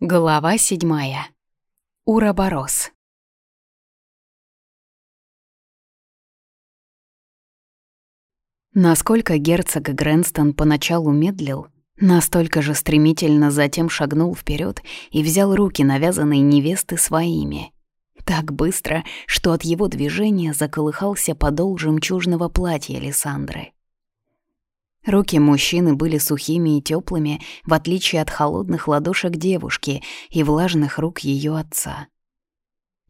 Глава седьмая. Уроборос. Насколько герцог Грэнстон поначалу медлил, настолько же стремительно затем шагнул вперед и взял руки навязанной невесты своими. Так быстро, что от его движения заколыхался подол жемчужного платья Лиссандры. Руки мужчины были сухими и теплыми, в отличие от холодных ладошек девушки и влажных рук ее отца.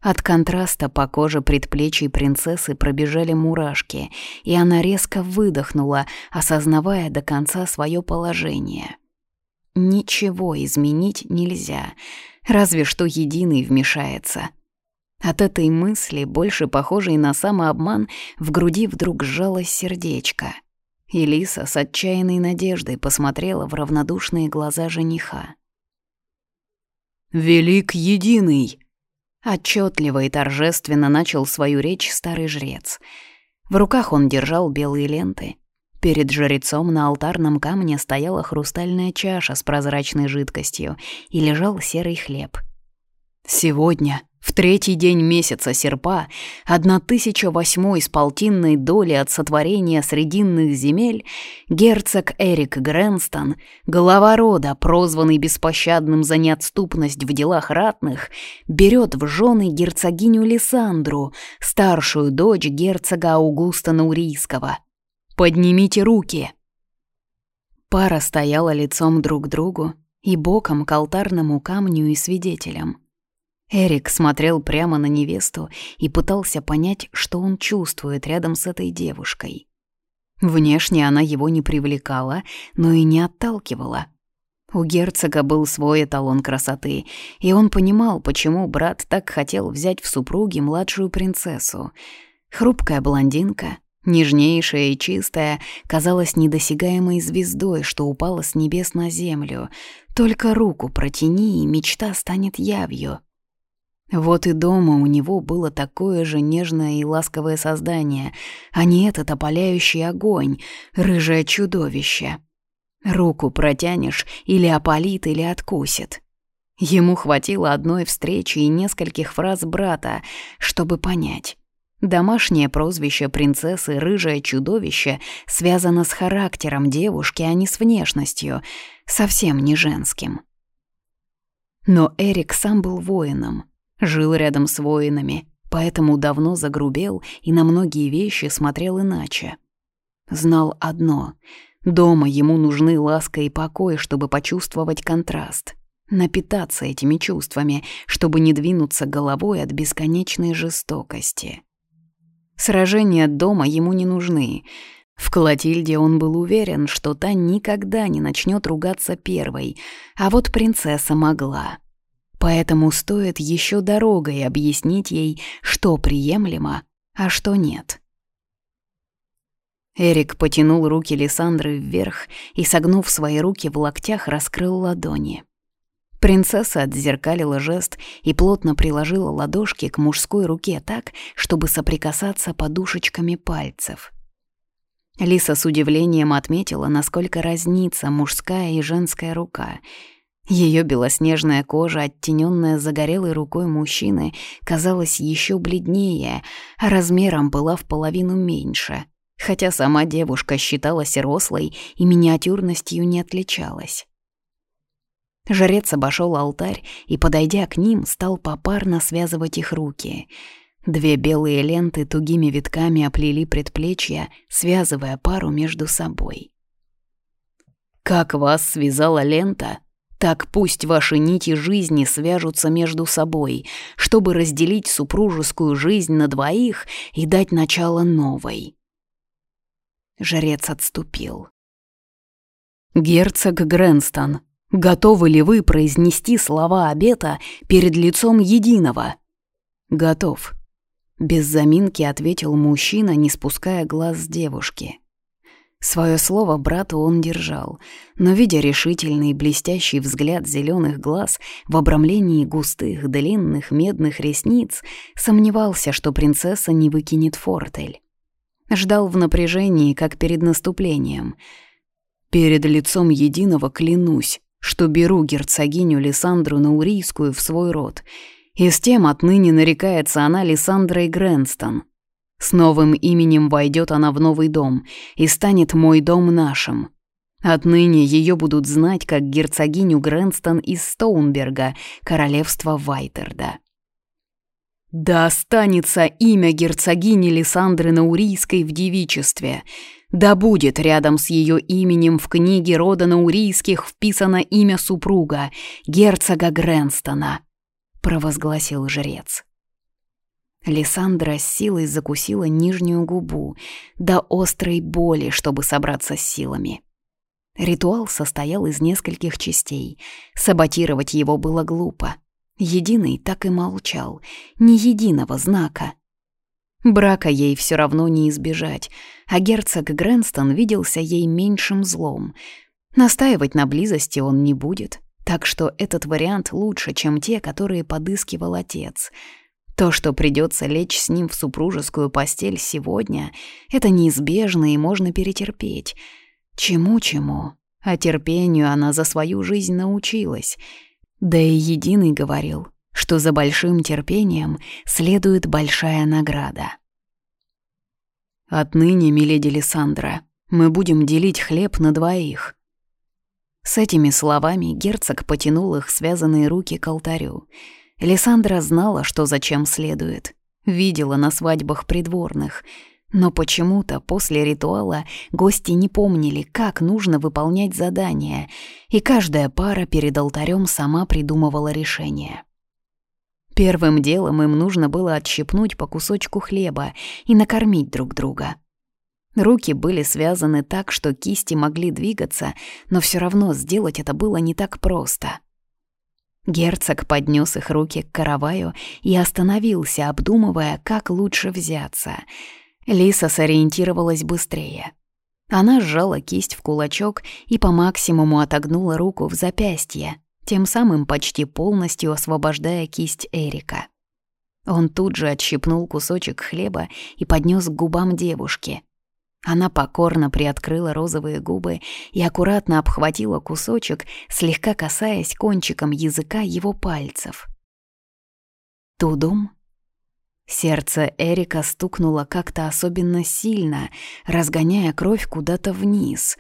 От контраста по коже предплечий принцессы пробежали мурашки, и она резко выдохнула, осознавая до конца свое положение. Ничего изменить нельзя, разве что единый вмешается. От этой мысли, больше похожей на самообман, в груди вдруг сжалось сердечко — Элиса с отчаянной надеждой посмотрела в равнодушные глаза жениха. «Велик единый!» Отчетливо и торжественно начал свою речь старый жрец. В руках он держал белые ленты. Перед жрецом на алтарном камне стояла хрустальная чаша с прозрачной жидкостью и лежал серый хлеб. «Сегодня в третий день месяца серпа, 1008 с полтинной доли от сотворения срединных земель, герцог Эрик Грэнстон, глава рода, прозванный беспощадным за неотступность в делах ратных, берет в жены герцогиню Лиссандру, старшую дочь герцога Аугуста Наурийского. «Поднимите руки!» Пара стояла лицом друг к другу и боком к алтарному камню и свидетелям. Эрик смотрел прямо на невесту и пытался понять, что он чувствует рядом с этой девушкой. Внешне она его не привлекала, но и не отталкивала. У герцога был свой эталон красоты, и он понимал, почему брат так хотел взять в супруги младшую принцессу. Хрупкая блондинка, нежнейшая и чистая, казалась недосягаемой звездой, что упала с небес на землю. Только руку протяни, и мечта станет явью. Вот и дома у него было такое же нежное и ласковое создание, а не этот опаляющий огонь, рыжее чудовище. Руку протянешь, или опалит, или откусит. Ему хватило одной встречи и нескольких фраз брата, чтобы понять. Домашнее прозвище принцессы «Рыжее чудовище» связано с характером девушки, а не с внешностью, совсем не женским. Но Эрик сам был воином — Жил рядом с воинами, поэтому давно загрубел и на многие вещи смотрел иначе. Знал одно — дома ему нужны ласка и покой, чтобы почувствовать контраст, напитаться этими чувствами, чтобы не двинуться головой от бесконечной жестокости. Сражения дома ему не нужны. В Клотильде он был уверен, что та никогда не начнет ругаться первой, а вот принцесса могла. Поэтому стоит еще дорогой объяснить ей, что приемлемо, а что нет. Эрик потянул руки Лиссандры вверх и, согнув свои руки в локтях, раскрыл ладони. Принцесса отзеркалила жест и плотно приложила ладошки к мужской руке так, чтобы соприкасаться подушечками пальцев. Лиса с удивлением отметила, насколько разнится мужская и женская рука — ее белоснежная кожа, оттененная загорелой рукой мужчины, казалась еще бледнее, а размером была в половину меньше, хотя сама девушка считалась рослой и миниатюрностью не отличалась. Жрец обошел алтарь и, подойдя к ним, стал попарно связывать их руки. Две белые ленты тугими витками оплели предплечья, связывая пару между собой. «Как вас связала лента?» Так пусть ваши нити жизни свяжутся между собой, чтобы разделить супружескую жизнь на двоих и дать начало новой. Жрец отступил. «Герцог Грэнстон, готовы ли вы произнести слова обета перед лицом единого?» «Готов», — без заминки ответил мужчина, не спуская глаз с девушки. Свое слово брату он держал, но, видя решительный блестящий взгляд зеленых глаз в обрамлении густых, длинных медных ресниц, сомневался, что принцесса не выкинет фортель. Ждал в напряжении, как перед наступлением. «Перед лицом единого клянусь, что беру герцогиню Лиссандру Наурийскую в свой род, и с тем отныне нарекается она Лиссандрой Грэнстон. С новым именем войдет она в новый дом и станет мой дом нашим. Отныне ее будут знать как герцогиню Грэнстон из Стоунберга, королевства Вайтерда. Да останется имя герцогини Лиссандры Наурийской в девичестве. Да будет рядом с ее именем в книге рода Наурийских вписано имя супруга, герцога Грэнстона, провозгласил жрец. Лиссандра с силой закусила нижнюю губу до острой боли, чтобы собраться с силами. Ритуал состоял из нескольких частей. Саботировать его было глупо. Единый так и молчал, ни единого знака. Брака ей все равно не избежать, а герцог Грэнстон виделся ей меньшим злом. Настаивать на близости он не будет, так что этот вариант лучше, чем те, которые подыскивал отец. То, что придется лечь с ним в супружескую постель сегодня, это неизбежно и можно перетерпеть. Чему-чему, а терпению она за свою жизнь научилась — да и Единый говорил, что за большим терпением следует большая награда. «Отныне, миледи Лиссандра, мы будем делить хлеб на двоих». С этими словами герцог потянул их связанные руки к алтарю. Лиссандра знала, что зачем следует. Видела на свадьбах придворных — но почему-то после ритуала гости не помнили, как нужно выполнять задания, и каждая пара перед алтарем сама придумывала решение. Первым делом им нужно было отщипнуть по кусочку хлеба и накормить друг друга. Руки были связаны так, что кисти могли двигаться, но все равно сделать это было не так просто. Герцог поднес их руки к караваю и остановился, обдумывая, как лучше взяться — Лиса сориентировалась быстрее. Она сжала кисть в кулачок и по максимуму отогнула руку в запястье, тем самым почти полностью освобождая кисть Эрика. Он тут же отщипнул кусочек хлеба и поднес к губам девушки. Она покорно приоткрыла розовые губы и аккуратно обхватила кусочек, слегка касаясь кончиком языка его пальцев. Тудум Сердце Эрика стукнуло как-то особенно сильно, разгоняя кровь куда-то вниз.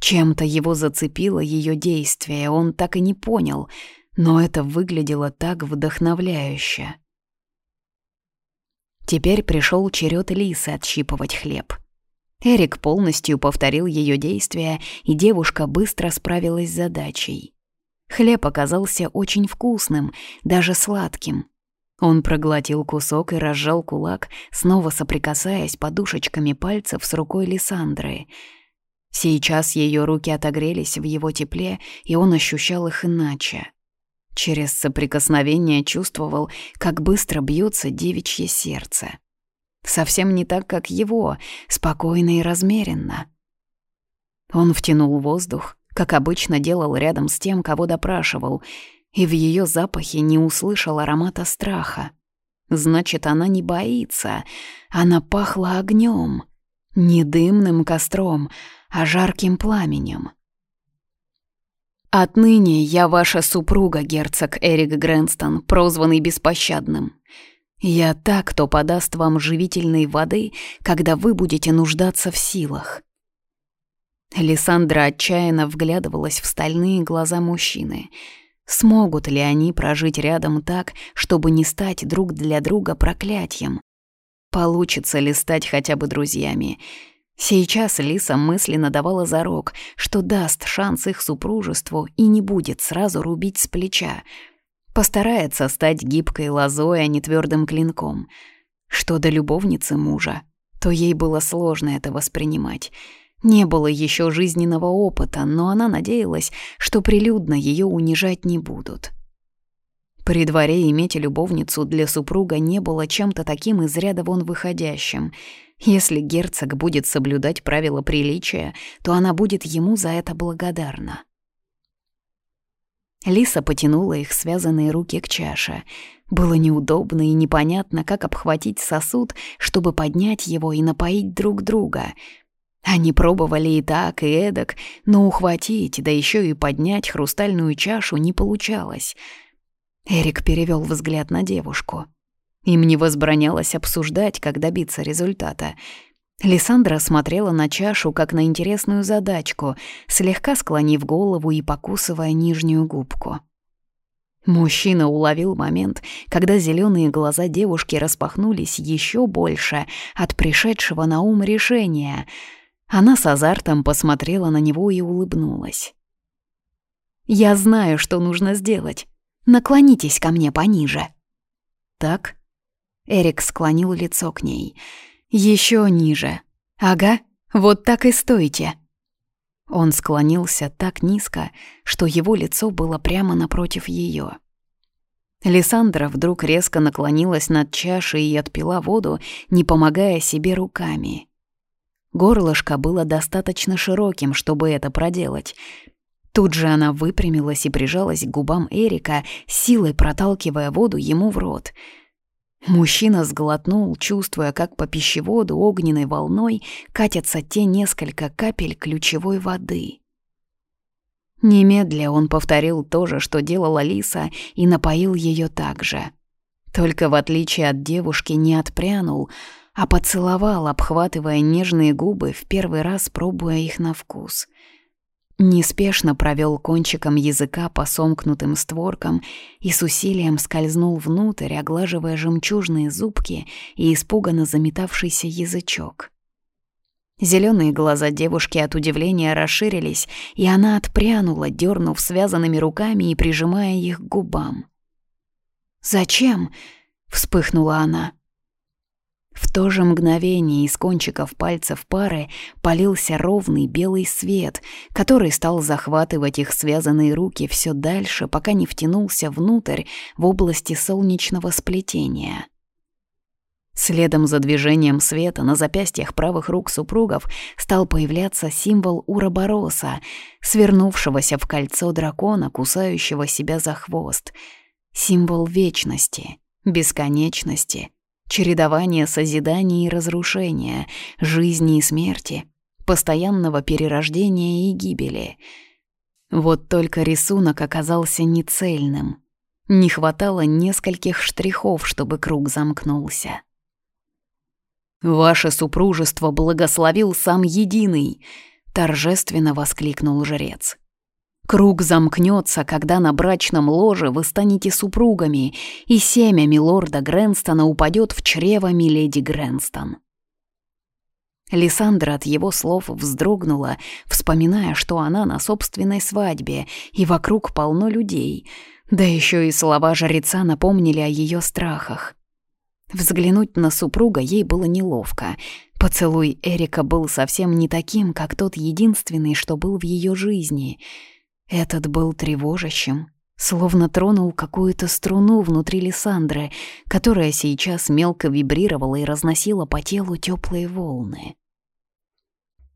Чем-то его зацепило ее действие, он так и не понял, но это выглядело так вдохновляюще. Теперь пришел черед Лисы отщипывать хлеб. Эрик полностью повторил ее действия, и девушка быстро справилась с задачей. Хлеб оказался очень вкусным, даже сладким — он проглотил кусок и разжал кулак, снова соприкасаясь подушечками пальцев с рукой Лиссандры. Сейчас ее руки отогрелись в его тепле, и он ощущал их иначе. Через соприкосновение чувствовал, как быстро бьется девичье сердце. Совсем не так, как его, спокойно и размеренно. Он втянул воздух, как обычно делал рядом с тем, кого допрашивал — и в ее запахе не услышал аромата страха. Значит, она не боится. Она пахла огнем, не дымным костром, а жарким пламенем. «Отныне я ваша супруга, герцог Эрик Грэнстон, прозванный Беспощадным. Я та, кто подаст вам живительной воды, когда вы будете нуждаться в силах». Лиссандра отчаянно вглядывалась в стальные глаза мужчины — Смогут ли они прожить рядом так, чтобы не стать друг для друга проклятием? Получится ли стать хотя бы друзьями? Сейчас Лиса мысленно давала зарок, что даст шанс их супружеству и не будет сразу рубить с плеча. Постарается стать гибкой лозой, а не твердым клинком. Что до любовницы мужа, то ей было сложно это воспринимать — не было еще жизненного опыта, но она надеялась, что прилюдно ее унижать не будут. При дворе иметь любовницу для супруга не было чем-то таким из ряда вон выходящим. Если герцог будет соблюдать правила приличия, то она будет ему за это благодарна. Лиса потянула их связанные руки к чаше. Было неудобно и непонятно, как обхватить сосуд, чтобы поднять его и напоить друг друга — Они пробовали и так, и эдак, но ухватить, да еще и поднять хрустальную чашу не получалось. Эрик перевел взгляд на девушку. Им не возбранялось обсуждать, как добиться результата. Лиссандра смотрела на чашу, как на интересную задачку, слегка склонив голову и покусывая нижнюю губку. Мужчина уловил момент, когда зеленые глаза девушки распахнулись еще больше от пришедшего на ум решения. Она с азартом посмотрела на него и улыбнулась. «Я знаю, что нужно сделать. Наклонитесь ко мне пониже». «Так?» Эрик склонил лицо к ней. Еще ниже. Ага, вот так и стойте». Он склонился так низко, что его лицо было прямо напротив ее. Лиссандра вдруг резко наклонилась над чашей и отпила воду, не помогая себе руками. Горлышко было достаточно широким, чтобы это проделать. Тут же она выпрямилась и прижалась к губам Эрика, силой проталкивая воду ему в рот — Мужчина сглотнул, чувствуя, как по пищеводу огненной волной катятся те несколько капель ключевой воды. Немедля он повторил то же, что делала Лиса, и напоил ее так же. Только в отличие от девушки не отпрянул, а поцеловал, обхватывая нежные губы, в первый раз пробуя их на вкус — Неспешно провел кончиком языка по сомкнутым створкам и с усилием скользнул внутрь, оглаживая жемчужные зубки и испуганно заметавшийся язычок. Зеленые глаза девушки от удивления расширились, и она отпрянула, дернув связанными руками и прижимая их к губам. «Зачем?» — вспыхнула она. В то же мгновение из кончиков пальцев пары полился ровный белый свет, который стал захватывать их связанные руки все дальше, пока не втянулся внутрь в области солнечного сплетения. Следом за движением света на запястьях правых рук супругов стал появляться символ Уробороса, свернувшегося в кольцо дракона, кусающего себя за хвост. Символ вечности, бесконечности — чередование созидания и разрушения, жизни и смерти, постоянного перерождения и гибели. Вот только рисунок оказался нецельным. Не хватало нескольких штрихов, чтобы круг замкнулся. «Ваше супружество благословил сам Единый!» — торжественно воскликнул жрец. Круг замкнется, когда на брачном ложе вы станете супругами, и семя милорда Грэнстона упадет в чрево миледи Грэнстон. Лиссандра от его слов вздрогнула, вспоминая, что она на собственной свадьбе, и вокруг полно людей, да еще и слова жреца напомнили о ее страхах. Взглянуть на супруга ей было неловко. Поцелуй Эрика был совсем не таким, как тот единственный, что был в ее жизни — этот был тревожащим, словно тронул какую-то струну внутри Лиссандры, которая сейчас мелко вибрировала и разносила по телу теплые волны.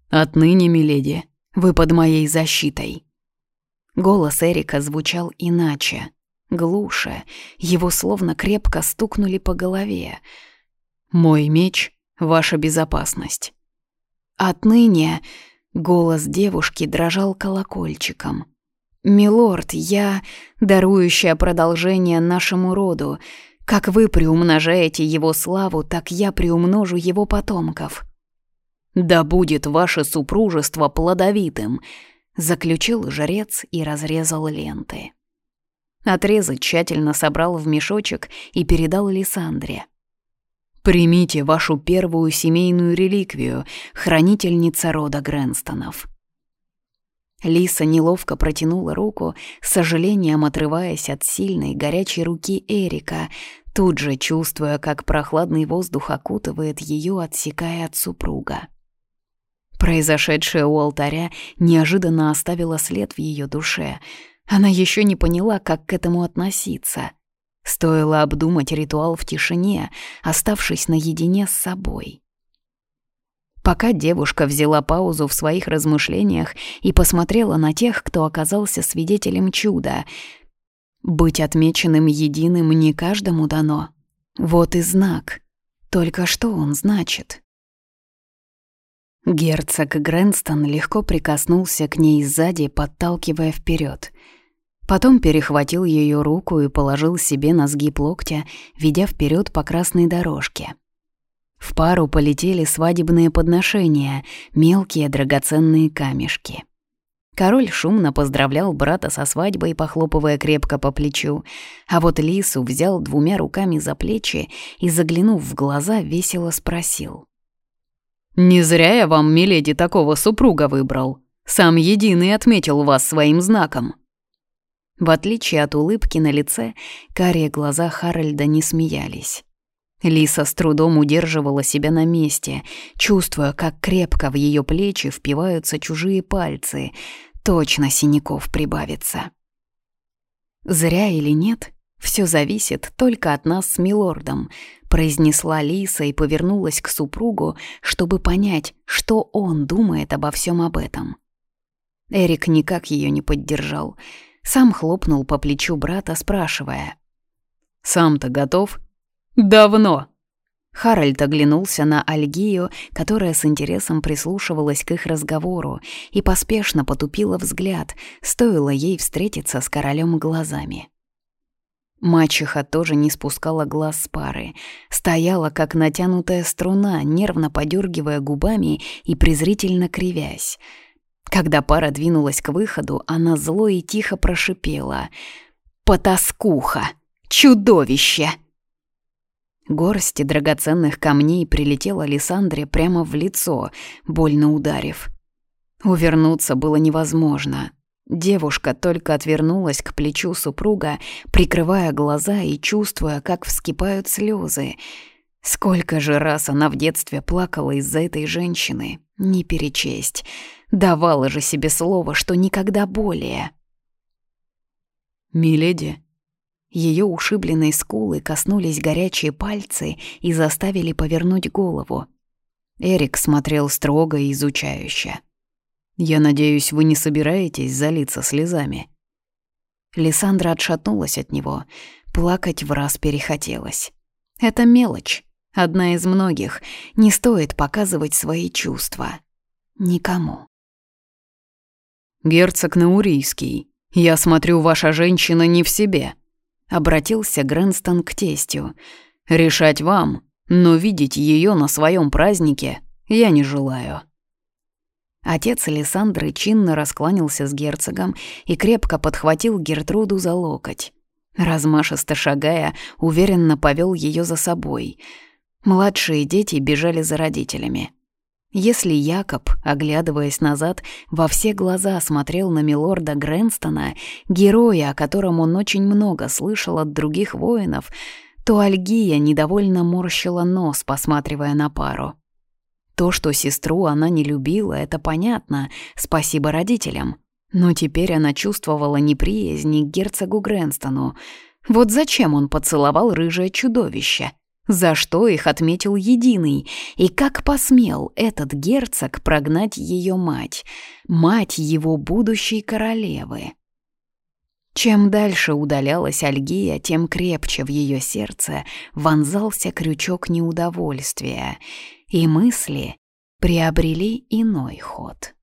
«Отныне, миледи, вы под моей защитой». Голос Эрика звучал иначе, глуше, его словно крепко стукнули по голове. «Мой меч — ваша безопасность». «Отныне...» — голос девушки дрожал колокольчиком — «Милорд, я дарующая продолжение нашему роду. Как вы приумножаете его славу, так я приумножу его потомков». «Да будет ваше супружество плодовитым», — заключил жрец и разрезал ленты. Отрезы тщательно собрал в мешочек и передал Лиссандре. «Примите вашу первую семейную реликвию, хранительница рода Грэнстонов». Лиса неловко протянула руку, с сожалением отрываясь от сильной горячей руки Эрика, тут же чувствуя, как прохладный воздух окутывает ее, отсекая от супруга. Произошедшее у алтаря неожиданно оставило след в ее душе. Она еще не поняла, как к этому относиться. Стоило обдумать ритуал в тишине, оставшись наедине с собой. Пока девушка взяла паузу в своих размышлениях и посмотрела на тех, кто оказался свидетелем чуда. Быть отмеченным единым не каждому дано. Вот и знак. Только что он значит? Герцог Грэнстон легко прикоснулся к ней сзади, подталкивая вперед. Потом перехватил ее руку и положил себе на сгиб локтя, ведя вперед по красной дорожке. В пару полетели свадебные подношения, мелкие драгоценные камешки. Король шумно поздравлял брата со свадьбой, похлопывая крепко по плечу, а вот Лису взял двумя руками за плечи и, заглянув в глаза, весело спросил. «Не зря я вам, миледи, такого супруга выбрал. Сам единый отметил вас своим знаком». В отличие от улыбки на лице, карие глаза Харальда не смеялись. Лиса с трудом удерживала себя на месте, чувствуя, как крепко в ее плечи впиваются чужие пальцы. Точно синяков прибавится. «Зря или нет, все зависит только от нас с милордом», произнесла Лиса и повернулась к супругу, чтобы понять, что он думает обо всем об этом. Эрик никак ее не поддержал. Сам хлопнул по плечу брата, спрашивая. «Сам-то готов?» «Давно!» Харальд оглянулся на Альгию, которая с интересом прислушивалась к их разговору, и поспешно потупила взгляд, стоило ей встретиться с королем глазами. Мачеха тоже не спускала глаз с пары, стояла как натянутая струна, нервно подергивая губами и презрительно кривясь. Когда пара двинулась к выходу, она зло и тихо прошипела «Потаскуха! Чудовище!» Горсть драгоценных камней прилетела Лиссандре прямо в лицо, больно ударив. Увернуться было невозможно. Девушка только отвернулась к плечу супруга, прикрывая глаза и чувствуя, как вскипают слезы. Сколько же раз она в детстве плакала из-за этой женщины, не перечесть. Давала же себе слово, что никогда более. «Миледи», ее ушибленные скулы коснулись горячие пальцы и заставили повернуть голову. Эрик смотрел строго и изучающе. «Я надеюсь, вы не собираетесь залиться слезами?» Лиссандра отшатнулась от него. Плакать в раз перехотелось. «Это мелочь, одна из многих. Не стоит показывать свои чувства. Никому». «Герцог Наурийский, я смотрю, ваша женщина не в себе», Обратился Грэнстон к тестю. «Решать вам, но видеть ее на своем празднике я не желаю». Отец Александры чинно раскланялся с герцогом и крепко подхватил Гертруду за локоть. Размашисто шагая, уверенно повел ее за собой. Младшие дети бежали за родителями. Если Якоб, оглядываясь назад, во все глаза смотрел на милорда Грэнстона, героя, о котором он очень много слышал от других воинов, то Альгия недовольно морщила нос, посматривая на пару. То, что сестру она не любила, это понятно, спасибо родителям. Но теперь она чувствовала неприязнь к герцогу Грэнстону. Вот зачем он поцеловал рыжее чудовище? За что их отметил единый? И как посмел этот герцог прогнать ее мать, мать его будущей королевы? Чем дальше удалялась Альгия, тем крепче в ее сердце вонзался крючок неудовольствия, и мысли приобрели иной ход.